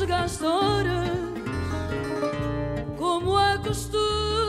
chegaste horas, como é costume.